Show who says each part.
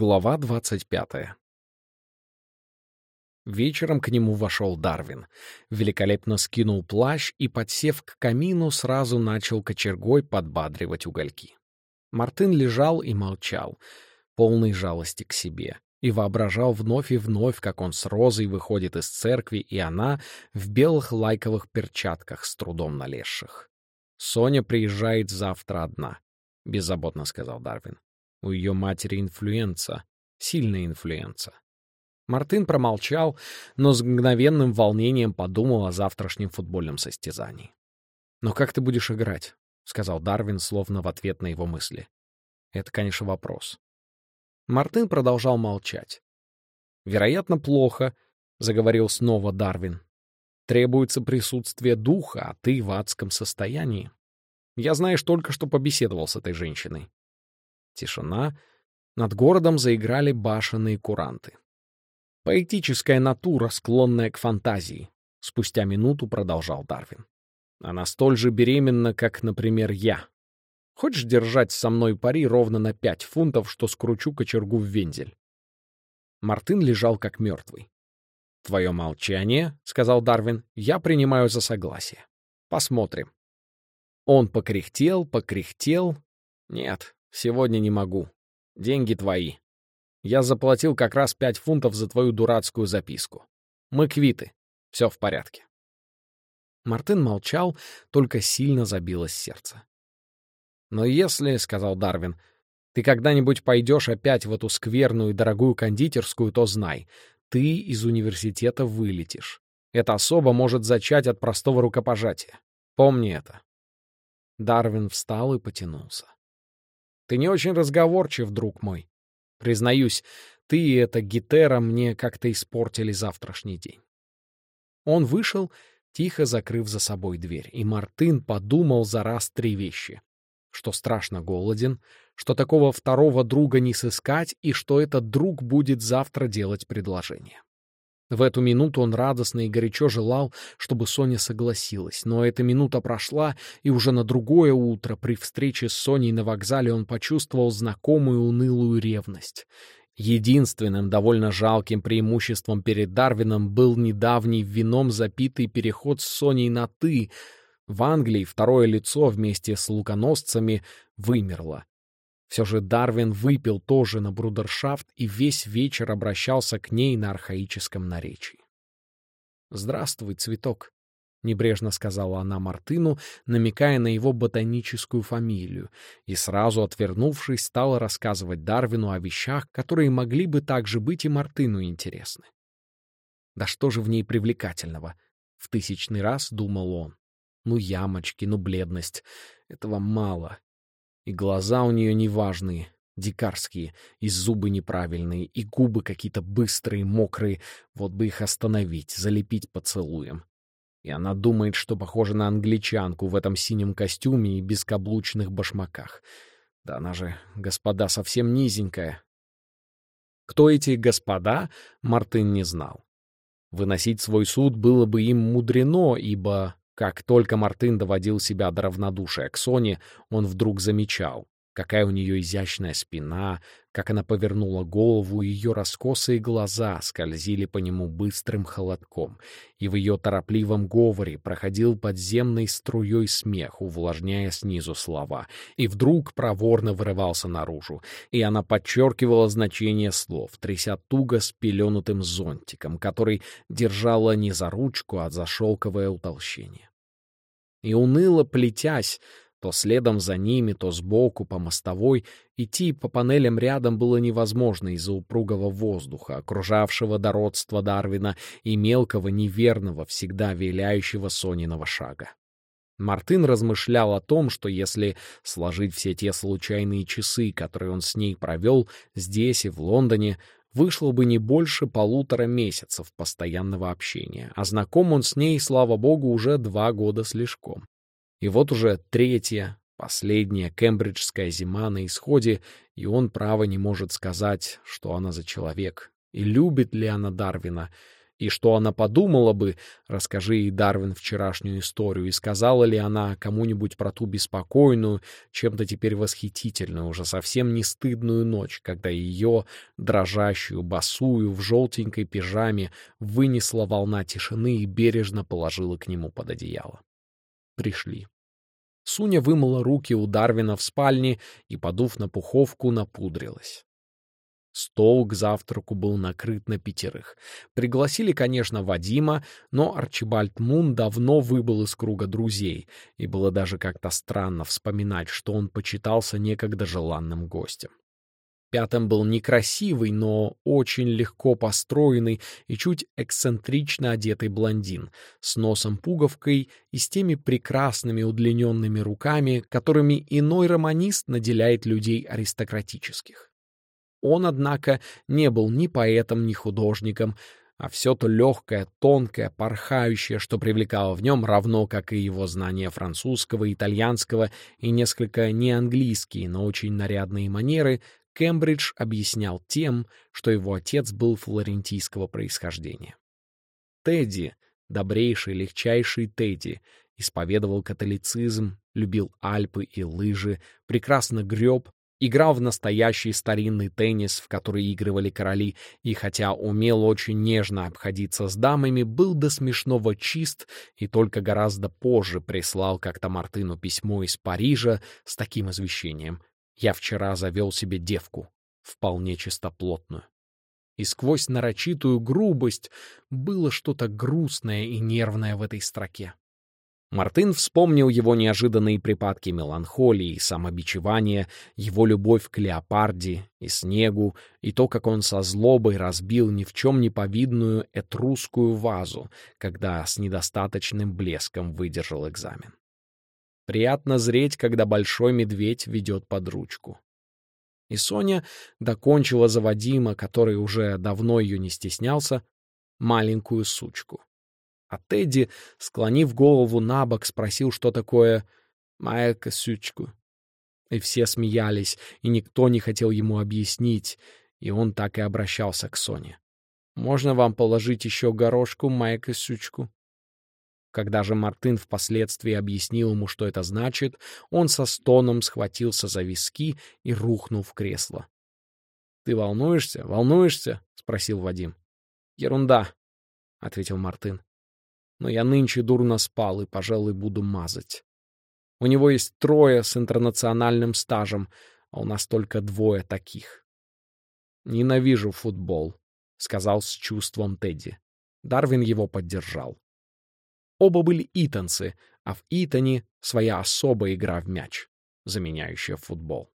Speaker 1: Глава двадцать пятая Вечером к нему вошел Дарвин. Великолепно скинул плащ и, подсев к камину, сразу начал кочергой подбадривать угольки. Мартын лежал и молчал, полный жалости к себе, и воображал вновь и вновь, как он с Розой выходит из церкви, и она в белых лайковых перчатках, с трудом налезших. «Соня приезжает завтра одна», — беззаботно сказал Дарвин. «У ее матери инфлюэнца, сильная инфлюэнца. Мартын промолчал, но с мгновенным волнением подумал о завтрашнем футбольном состязании. «Но как ты будешь играть?» — сказал Дарвин, словно в ответ на его мысли. «Это, конечно, вопрос». Мартын продолжал молчать. «Вероятно, плохо», — заговорил снова Дарвин. «Требуется присутствие духа, а ты в адском состоянии. Я, знаешь, только что побеседовал с этой женщиной». Тишина. Над городом заиграли башенные куранты. Поэтическая натура, склонная к фантазии, спустя минуту продолжал Дарвин. Она столь же беременна, как, например, я. Хочешь держать со мной пари ровно на пять фунтов, что скручу кочергу в вензель? Мартын лежал как мертвый. «Твое молчание, — сказал Дарвин, — я принимаю за согласие. Посмотрим». Он покряхтел, покряхтел. «Нет, сегодня не могу. Деньги твои. Я заплатил как раз пять фунтов за твою дурацкую записку. Мы квиты. Все в порядке. Мартин молчал, только сильно забилось сердце. «Но если, — сказал Дарвин, — ты когда-нибудь пойдешь опять в эту скверную и дорогую кондитерскую, то знай, ты из университета вылетишь. Эта особа может зачать от простого рукопожатия. Помни это». Дарвин встал и потянулся. «Ты не очень разговорчив, друг мой. Признаюсь, ты и эта гитера мне как-то испортили завтрашний день. Он вышел, тихо закрыв за собой дверь, и Мартын подумал за раз три вещи. Что страшно голоден, что такого второго друга не сыскать, и что этот друг будет завтра делать предложение. В эту минуту он радостно и горячо желал, чтобы Соня согласилась, но эта минута прошла, и уже на другое утро при встрече с Соней на вокзале он почувствовал знакомую унылую ревность. Единственным довольно жалким преимуществом перед Дарвином был недавний вином запитый переход с Соней на «ты». В Англии второе лицо вместе с луконосцами вымерло. Все же Дарвин выпил тоже на брудершафт и весь вечер обращался к ней на архаическом наречии. «Здравствуй, цветок», — небрежно сказала она Мартыну, намекая на его ботаническую фамилию, и сразу, отвернувшись, стала рассказывать Дарвину о вещах, которые могли бы также быть и Мартыну интересны. «Да что же в ней привлекательного?» — в тысячный раз думал он. «Ну, ямочки, ну, бледность. Этого мало. И глаза у нее неважные, дикарские, и зубы неправильные, и губы какие-то быстрые, мокрые. Вот бы их остановить, залепить поцелуем. И она думает, что похожа на англичанку в этом синем костюме и бескаблучных башмаках. Да она же, господа, совсем низенькая. Кто эти господа, Мартын не знал. Выносить свой суд было бы им мудрено, ибо как только Мартын доводил себя до равнодушия к Соне, он вдруг замечал, какая у нее изящная спина, как она повернула голову, ее раскосые глаза скользили по нему быстрым холодком, и в ее торопливом говоре проходил подземной струей смех, увлажняя снизу слова, и вдруг проворно вырывался наружу, и она подчеркивала значение слов, тряся туго спеленутым зонтиком, который держала не за ручку, а за шелковое утолщение. И уныло плетясь, то следом за ними, то сбоку, по мостовой, идти по панелям рядом было невозможно из-за упругого воздуха, окружавшего дородство Дарвина и мелкого, неверного, всегда виляющего Сониного шага. Мартын размышлял о том, что если сложить все те случайные часы, которые он с ней провел здесь и в Лондоне, вышло бы не больше полутора месяцев постоянного общения, а знаком он с ней, слава богу, уже два года слишком. И вот уже третья, последняя кембриджская зима на исходе, и он право не может сказать, что она за человек, и любит ли она Дарвина, И что она подумала бы, расскажи ей Дарвин вчерашнюю историю, и сказала ли она кому-нибудь про ту беспокойную, чем-то теперь восхитительную, уже совсем не стыдную ночь, когда ее, дрожащую, босую, в желтенькой пижаме, вынесла волна тишины и бережно положила к нему под одеяло. Пришли. Суня вымыла руки у Дарвина в спальне и, подув на пуховку, напудрилась. Стол к завтраку был накрыт на пятерых. Пригласили, конечно, Вадима, но Арчибальд Мун давно выбыл из круга друзей, и было даже как-то странно вспоминать, что он почитался некогда желанным гостем. Пятым был некрасивый, но очень легко построенный и чуть эксцентрично одетый блондин с носом-пуговкой и с теми прекрасными удлиненными руками, которыми иной романист наделяет людей аристократических. Он, однако, не был ни поэтом, ни художником, а все то легкое, тонкое, порхающее, что привлекало в нем, равно как и его знания французского, итальянского и несколько неанглийские, но очень нарядные манеры, Кембридж объяснял тем, что его отец был флорентийского происхождения. Тедди, добрейший, легчайший Тедди, исповедовал католицизм, любил Альпы и лыжи, прекрасно греб, Играл в настоящий старинный теннис, в который игрывали короли, и хотя умел очень нежно обходиться с дамами, был до смешного чист и только гораздо позже прислал как-то Мартыну письмо из Парижа с таким извещением. «Я вчера завел себе девку, вполне чистоплотную». И сквозь нарочитую грубость было что-то грустное и нервное в этой строке. Мартын вспомнил его неожиданные припадки меланхолии, самобичевания, его любовь к леопарде и снегу, и то, как он со злобой разбил ни в чем не повидную этрусскую вазу, когда с недостаточным блеском выдержал экзамен. Приятно зреть, когда большой медведь ведет под ручку. И Соня докончила за Вадима, который уже давно ее не стеснялся, маленькую сучку. А Тедди, склонив голову на бок, спросил, что такое «моя косючку». И все смеялись, и никто не хотел ему объяснить, и он так и обращался к Соне. «Можно вам положить еще горошку, моя косючку?» Когда же Мартын впоследствии объяснил ему, что это значит, он со стоном схватился за виски и рухнул в кресло. «Ты волнуешься? Волнуешься?» — спросил Вадим. «Ерунда», — ответил Мартын но я нынче дурно спал и, пожалуй, буду мазать. У него есть трое с интернациональным стажем, а у нас только двое таких. «Ненавижу футбол», — сказал с чувством Тедди. Дарвин его поддержал. Оба были итанцы, а в Итоне своя особая игра в мяч, заменяющая футбол.